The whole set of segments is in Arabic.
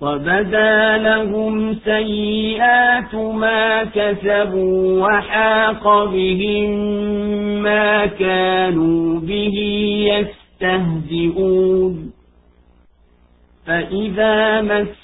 وبدا لهم سيئات ما كسبوا وحاق بهم ما كانوا به يستهزئون. فإذا مس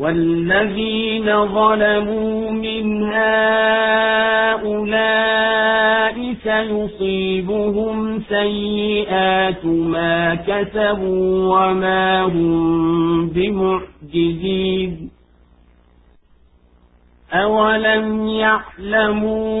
والذين ظلموا من هؤلاء سيصيبهم سيئات ما كسبوا وما هم بمعجزين. أولم يعلموا